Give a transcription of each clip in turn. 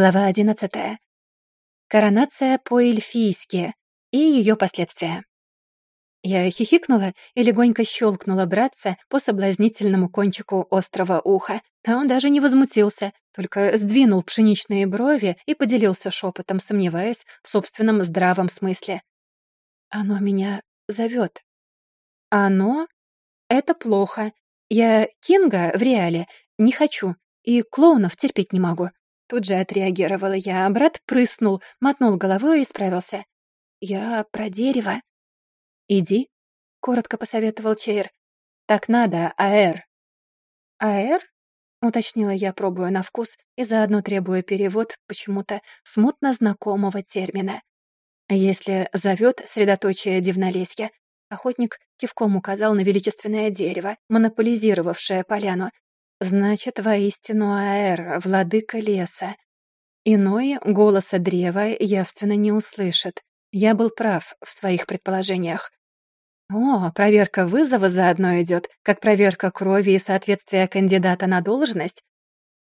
Глава 11. Коронация по-эльфийски и ее последствия. Я хихикнула и легонько щелкнула братца по соблазнительному кончику острого уха, а он даже не возмутился, только сдвинул пшеничные брови и поделился шепотом, сомневаясь в собственном здравом смысле. «Оно меня зовет». «Оно? Это плохо. Я Кинга в реале не хочу и клоунов терпеть не могу. Тут же отреагировала я, а брат прыснул, мотнул головой и справился. «Я про дерево». «Иди», — коротко посоветовал Чейр. «Так надо, Аэр». «Аэр?» — уточнила я, пробуя на вкус и заодно требуя перевод почему-то смутно знакомого термина. «Если зовет средоточие дивнолесья», охотник кивком указал на величественное дерево, монополизировавшее поляну, значит, воистину Аэр, владыка леса. Иное голоса древа явственно не услышит. Я был прав в своих предположениях. О, проверка вызова заодно идет, как проверка крови и соответствия кандидата на должность.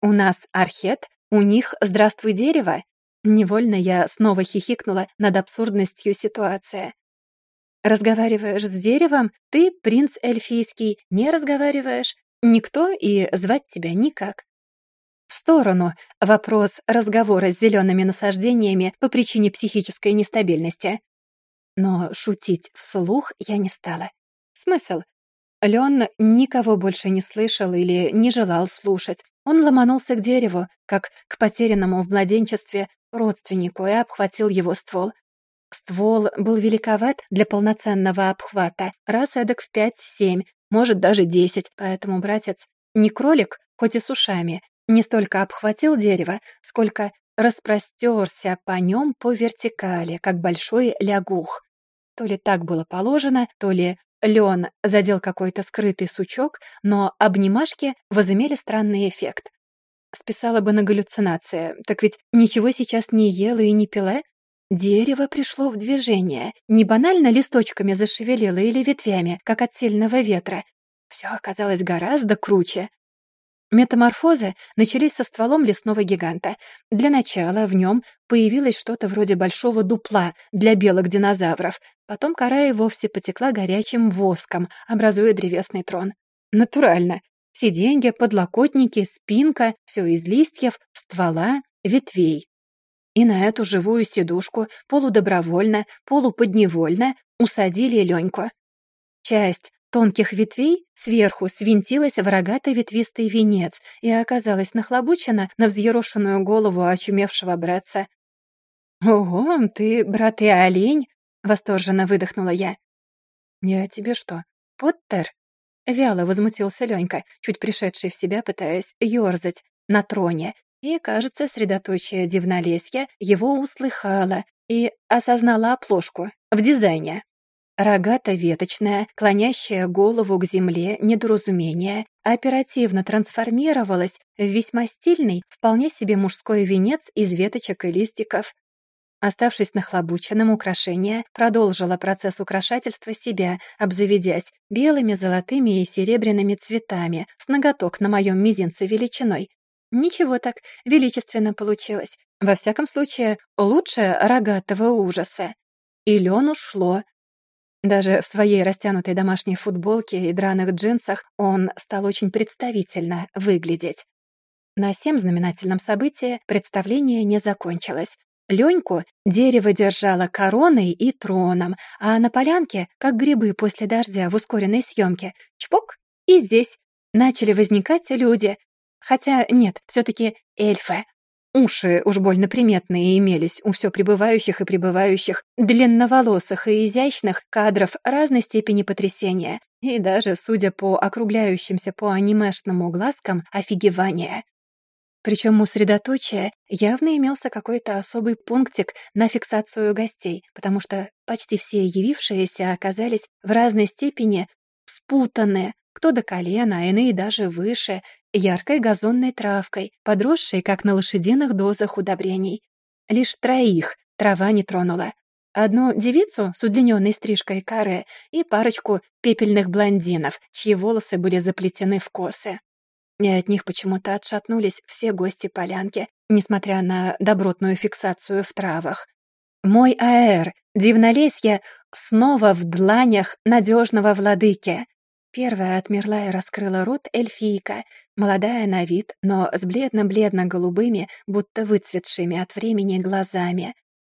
У нас архет, у них «Здравствуй, дерево». Невольно я снова хихикнула над абсурдностью ситуации. Разговариваешь с деревом, ты принц эльфийский, не разговариваешь, Никто и звать тебя никак. В сторону вопрос разговора с зелеными насаждениями по причине психической нестабильности. Но шутить вслух я не стала. Смысл? Лен никого больше не слышал или не желал слушать. Он ломанулся к дереву, как к потерянному в младенчестве родственнику, и обхватил его ствол. Ствол был великоват для полноценного обхвата, раз эдак в пять-семь, может, даже десять. Поэтому братец не кролик, хоть и с ушами, не столько обхватил дерево, сколько распростерся по нем по вертикали, как большой лягух. То ли так было положено, то ли лен задел какой-то скрытый сучок, но обнимашки возымели странный эффект. Списала бы на галлюцинации, так ведь ничего сейчас не ела и не пила, Дерево пришло в движение. Не банально листочками зашевелило или ветвями, как от сильного ветра. Все оказалось гораздо круче. Метаморфозы начались со стволом лесного гиганта. Для начала в нем появилось что-то вроде большого дупла для белых динозавров. Потом кора и вовсе потекла горячим воском, образуя древесный трон. Натурально. Сиденья, подлокотники, спинка — все из листьев, ствола, ветвей и на эту живую сидушку полудобровольно, полуподневольно усадили Леньку. Часть тонких ветвей сверху свинтилась в рогатый ветвистый венец и оказалась нахлобучена на взъерошенную голову очумевшего братца. «Ого, ты, брат, и олень!» — восторженно выдохнула я. «Я тебе что, Поттер?» — вяло возмутился Ленька, чуть пришедший в себя, пытаясь ерзать на троне и, кажется, средоточие Дивнолесья его услыхала и осознала оплошку в дизайне. Рогато-веточная, клонящая голову к земле недоразумение, оперативно трансформировалась в весьма стильный, вполне себе мужской венец из веточек и листиков. Оставшись нахлобученным, украшение продолжила процесс украшательства себя, обзаведясь белыми, золотыми и серебряными цветами с ноготок на моем мизинце величиной, Ничего так величественно получилось. Во всяком случае, лучше рогатого ужаса. И Лен ушло. Даже в своей растянутой домашней футболке и драных джинсах он стал очень представительно выглядеть. На всем знаменательном событии представление не закончилось. Леньку дерево держало короной и троном, а на полянке, как грибы после дождя в ускоренной съемке, чпок и здесь начали возникать люди, Хотя нет, все-таки эльфы. Уши уж больно приметные имелись у все пребывающих и пребывающих, длинноволосых и изящных кадров разной степени потрясения. И даже, судя по округляющимся по анимешному глазкам, офигевания. Причем у средоточия явно имелся какой-то особый пунктик на фиксацию гостей, потому что почти все явившиеся оказались в разной степени спутаны кто до колена, а иные даже выше, яркой газонной травкой, подросшей, как на лошадиных дозах удобрений. Лишь троих трава не тронула. Одну девицу с удлиненной стрижкой каре и парочку пепельных блондинов, чьи волосы были заплетены в косы. И от них почему-то отшатнулись все гости полянки, несмотря на добротную фиксацию в травах. Мой аэр, дивнолесье, снова в дланях надежного владыки. Первая отмерла и раскрыла рот эльфийка, молодая на вид, но с бледно-бледно-голубыми, будто выцветшими от времени глазами.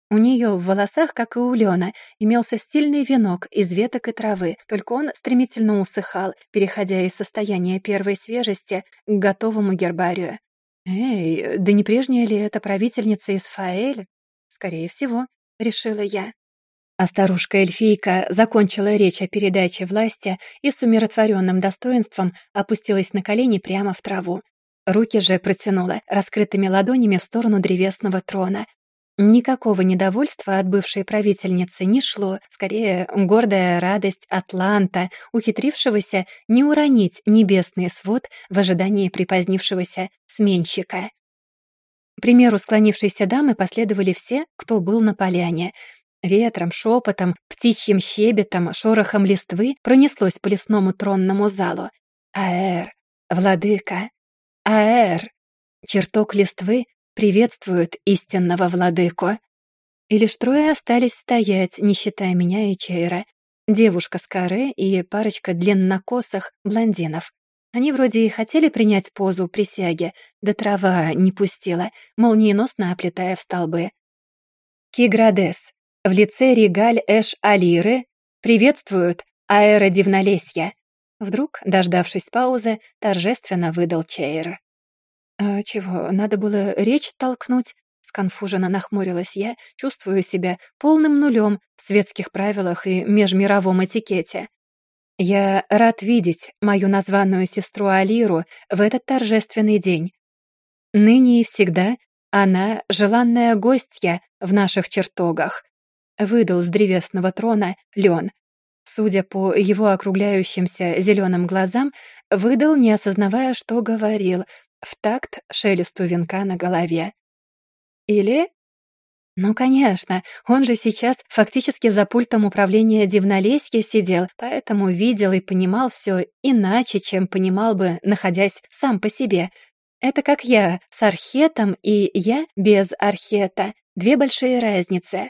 У нее в волосах, как и у Лёна, имелся стильный венок из веток и травы, только он стремительно усыхал, переходя из состояния первой свежести к готовому гербарию. «Эй, да не прежняя ли это правительница из Фаэль?» «Скорее всего», — решила я. А старушка-эльфийка закончила речь о передаче власти и с умиротворенным достоинством опустилась на колени прямо в траву. Руки же протянула раскрытыми ладонями в сторону древесного трона. Никакого недовольства от бывшей правительницы не шло, скорее гордая радость Атланта, ухитрившегося не уронить небесный свод в ожидании припозднившегося сменщика. К примеру склонившейся дамы последовали все, кто был на поляне — Ветром, шепотом, птичьим щебетом, шорохом листвы пронеслось по лесному тронному залу. «Аэр! Владыка! Аэр!» черток листвы приветствует истинного владыку. И лишь трое остались стоять, не считая меня и Чейра. Девушка с коры и парочка длиннокосых блондинов. Они вроде и хотели принять позу присяги, да трава не пустила, молниеносно оплетая в столбы. «Киградес», в лице Регаль Эш Алиры приветствуют аэродивнолесья. Вдруг, дождавшись паузы, торжественно выдал Чейр. «Э, чего, надо было речь толкнуть?» Сконфуженно нахмурилась я, чувствую себя полным нулем в светских правилах и межмировом этикете. «Я рад видеть мою названную сестру Алиру в этот торжественный день. Ныне и всегда она — желанная гостья в наших чертогах выдал с древесного трона Лен. Судя по его округляющимся зеленым глазам, выдал, не осознавая, что говорил, в такт шелесту венка на голове. Или... Ну, конечно, он же сейчас фактически за пультом управления Дивнолеськи сидел, поэтому видел и понимал все иначе, чем понимал бы, находясь сам по себе. Это как я с архетом и я без архета. Две большие разницы.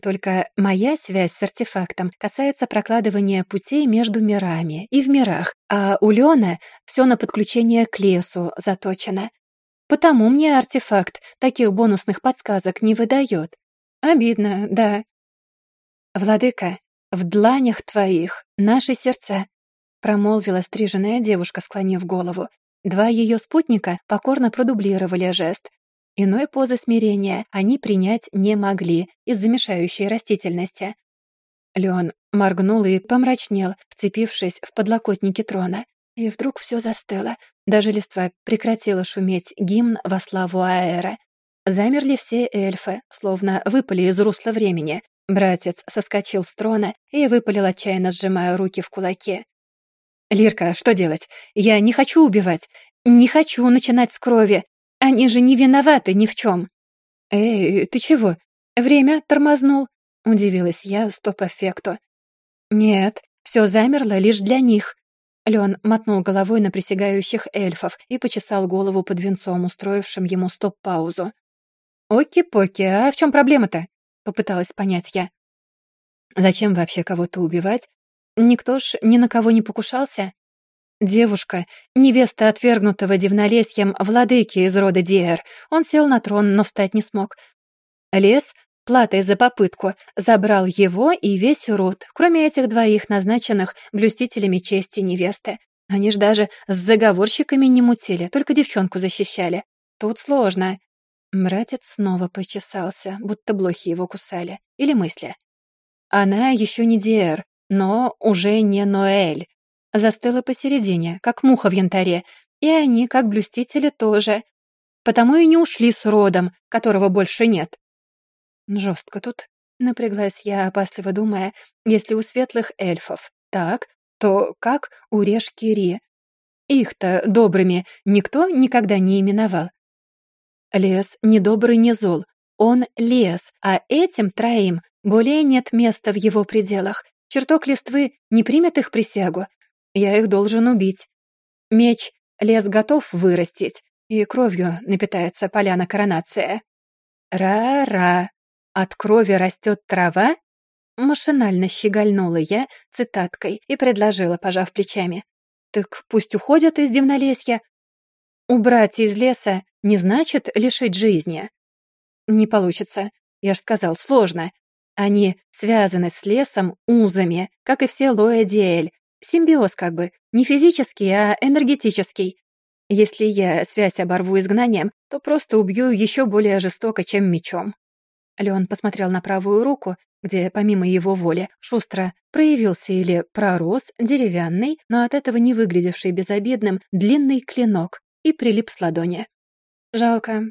Только моя связь с артефактом касается прокладывания путей между мирами и в мирах, а у Лёны всё на подключение к лесу заточено. Потому мне артефакт таких бонусных подсказок не выдаёт. Обидно, да. «Владыка, в дланях твоих наши сердца», — промолвила стриженная девушка, склонив голову. Два её спутника покорно продублировали жест, Иной позы смирения они принять не могли из-за мешающей растительности. Леон моргнул и помрачнел, вцепившись в подлокотники трона. И вдруг все застыло. Даже листва прекратила шуметь гимн во славу Аэра. Замерли все эльфы, словно выпали из русла времени. Братец соскочил с трона и выпалил, отчаянно сжимая руки в кулаке. «Лирка, что делать? Я не хочу убивать! Не хочу начинать с крови! Они же не виноваты ни в чем. «Эй, ты чего? Время тормознул?» — удивилась я стоп-эффекту. «Нет, все замерло лишь для них». Лен мотнул головой на присягающих эльфов и почесал голову под венцом, устроившим ему стоп-паузу. «Оки-поки, а в чем проблема-то?» — попыталась понять я. «Зачем вообще кого-то убивать? Никто ж ни на кого не покушался?» Девушка, невеста отвергнутого дивнолесьем владыки из рода Диэр. Он сел на трон, но встать не смог. Лес, платой за попытку, забрал его и весь род, кроме этих двоих, назначенных блюстителями чести невесты. Они ж даже с заговорщиками не мутили, только девчонку защищали. Тут сложно. Братец снова почесался, будто блохи его кусали. Или мысли. Она еще не Диэр, но уже не Ноэль застыла посередине, как муха в янтаре, и они, как блюстители, тоже. Потому и не ушли с родом, которого больше нет. Жестко тут. Напряглась я, опасливо думая, если у светлых эльфов так, то как у решки Ри? Их-то добрыми никто никогда не именовал. Лес не добрый, не зол. Он лес, а этим троим более нет места в его пределах. Черток листвы не примет их присягу, я их должен убить. Меч лес готов вырастить, и кровью напитается поляна коронация. Ра-ра. От крови растет трава? Машинально щегольнула я цитаткой и предложила, пожав плечами. Так пусть уходят из дивнолесья. Убрать из леса не значит лишить жизни. Не получится. Я ж сказал, сложно. Они связаны с лесом узами, как и все лоэдиэль, Симбиоз как бы, не физический, а энергетический. Если я связь оборву изгнанием, то просто убью еще более жестоко, чем мечом». Леон посмотрел на правую руку, где, помимо его воли, шустро проявился или пророс деревянный, но от этого не выглядевший безобидным, длинный клинок и прилип с ладони. «Жалко.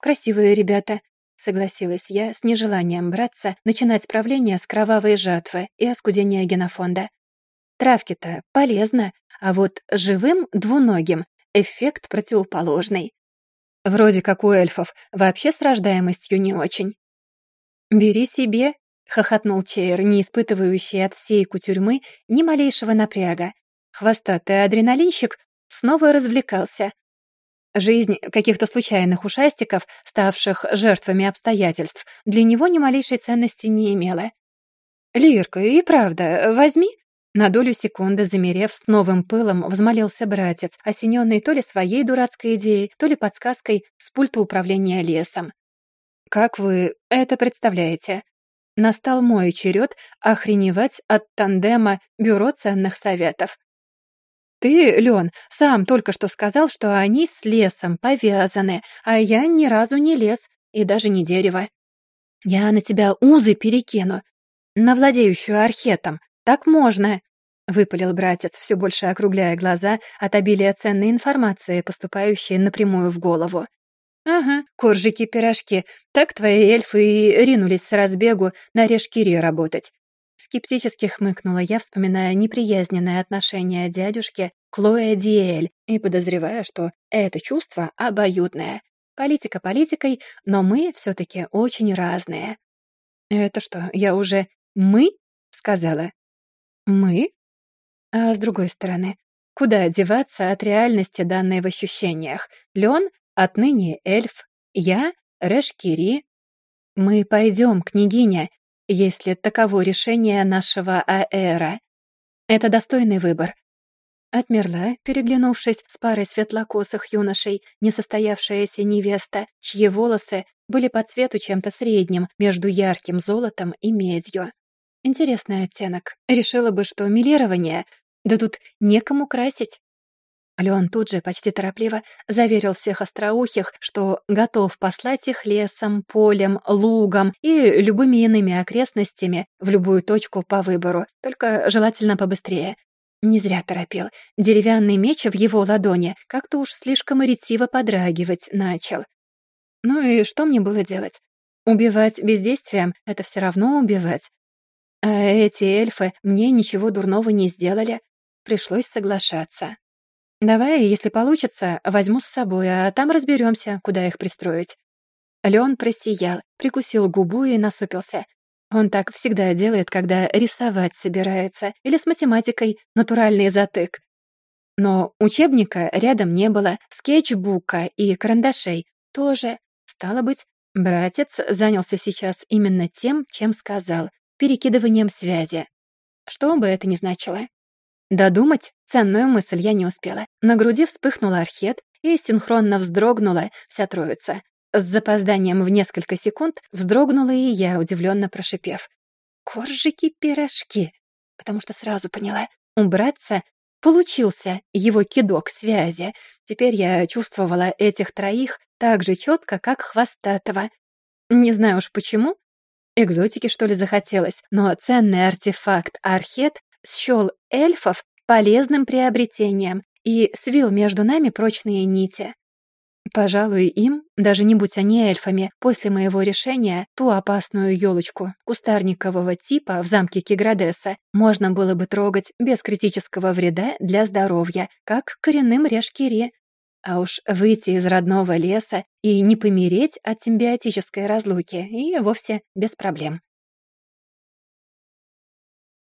Красивые ребята», — согласилась я с нежеланием браться, начинать правление с кровавой жатвы и оскудения генофонда. Травки-то полезно, а вот живым двуногим эффект противоположный. Вроде как у эльфов, вообще с рождаемостью не очень. «Бери себе», — хохотнул Чейр, не испытывающий от всей кутюрьмы ни малейшего напряга. Хвостатый адреналинщик снова развлекался. Жизнь каких-то случайных ушастиков, ставших жертвами обстоятельств, для него ни малейшей ценности не имела. «Лирка, и правда, возьми», на долю секунды, замерев с новым пылом, взмолился братец, осененный то ли своей дурацкой идеей, то ли подсказкой с пульта управления лесом. «Как вы это представляете?» Настал мой черед охреневать от тандема Бюро ценных советов. «Ты, Лен, сам только что сказал, что они с лесом повязаны, а я ни разу не лес и даже не дерево. Я на тебя узы перекину, на владеющую архетом, так можно!» — выпалил братец, все больше округляя глаза от обилия ценной информации, поступающей напрямую в голову. «Ага, коржики-пирожки. Так твои эльфы и ринулись с разбегу на решкире работать». Скептически хмыкнула я, вспоминая неприязненное отношение дядюшки Клоя Диэль и подозревая, что это чувство обоюдное. Политика политикой, но мы все таки очень разные. «Это что, я уже мы?» — сказала. Мы? А с другой стороны, куда одеваться от реальности, данной в ощущениях? Лен отныне эльф, я — Решкири. Мы пойдем, княгиня, если таково решение нашего Аэра. Это достойный выбор. Отмерла, переглянувшись с парой светлокосых юношей, несостоявшаяся невеста, чьи волосы были по цвету чем-то средним между ярким золотом и медью. Интересный оттенок. Решила бы, что милирование. Да тут некому красить. Леон тут же, почти торопливо, заверил всех остроухих, что готов послать их лесом, полем, лугом и любыми иными окрестностями в любую точку по выбору, только желательно побыстрее. Не зря торопил. Деревянный меч в его ладони как-то уж слишком ретиво подрагивать начал. Ну и что мне было делать? Убивать бездействием — это все равно убивать. А эти эльфы мне ничего дурного не сделали. Пришлось соглашаться. Давай, если получится, возьму с собой, а там разберемся, куда их пристроить. Леон просиял, прикусил губу и насупился. Он так всегда делает, когда рисовать собирается, или с математикой натуральный затык. Но учебника рядом не было, скетчбука и карандашей тоже. Стало быть, братец занялся сейчас именно тем, чем сказал перекидыванием связи. Что бы это ни значило. Додумать ценную мысль я не успела. На груди вспыхнула архет и синхронно вздрогнула вся троица. С запозданием в несколько секунд вздрогнула и я, удивленно прошипев. «Коржики-пирожки!» Потому что сразу поняла, убраться получился его кидок связи. Теперь я чувствовала этих троих так же четко, как Хвостатого. Не знаю уж почему, Экзотики, что ли, захотелось? Но ценный артефакт Архет счел эльфов полезным приобретением и свил между нами прочные нити. Пожалуй, им, даже не будь они эльфами, после моего решения ту опасную елочку кустарникового типа в замке Киградеса можно было бы трогать без критического вреда для здоровья, как коренным решкири, а уж выйти из родного леса и не помереть от симбиотической разлуки и вовсе без проблем.